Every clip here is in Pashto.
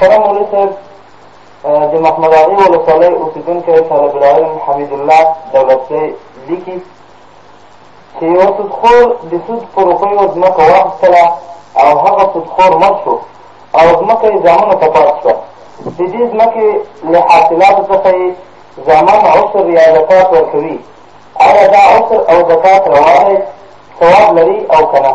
محترم مولوي صاحب د محمد علي ولسوالۍ اوسېدونکی طالب العلم حمیدالله دولتزی لیکي چې یوه سودخور د سود په روپیو ځمکه واخیستله او هغه سودخور مړ شو او ځمکه یې زامنو ته پاتې شوه د دې ځمکې له حاصلاتو څخه یې زامن عسر یا زکات ورکوي آیا دا عسر او زکات روا دی ثواب لري او که نه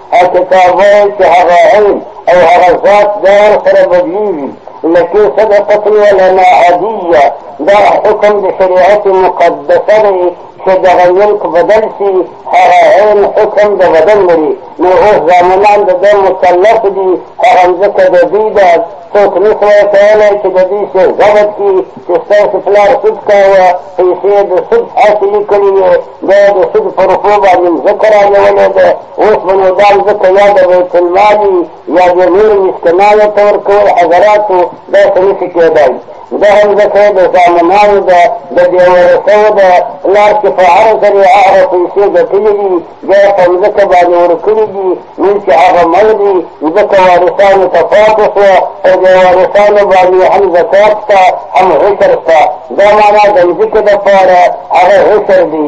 هسې تا وایي چې هغه علم او هغه ذات بیا ورسره بدلېږي لکې صدقة ولنا هدیه دا حکم د شریعت مقدسه دی چې دغه ملک بدل شي هغه عین حکم د بدل لري نو اوس ځامنان د ده مکلف دي هغه مځکه د دوی ده څوک نه شوای کولی چې د دوی څه ضبط کړي چې ستاسو پلار سود کاوه پیسې د سود حاصلې کړې وې دا د سود په روپو باندې مځکه رانیولې ده اوس به نو دا ځکه یا د بیت المال وي یا د نورو مسکنانو ته ورکول حضراتو داسې نشي کېدای دا هم ځکه د زامنانو ده د بې ورثو ده پلار چې په هره ذریعه هغه پیسې ګټلې دي بیا یې په مځکه باندې ورکړي دي نن چې هغه مړ دي مځکه وارثانو ته پاتې شوه پر بې وارثانو باندې هم زکات شته هم حشر شته دا معنا د مځکې دپاره هغه حشر دي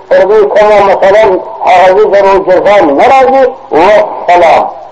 تر دې کومه مثلا هغوی ته روح جزا نه راځي والسلام.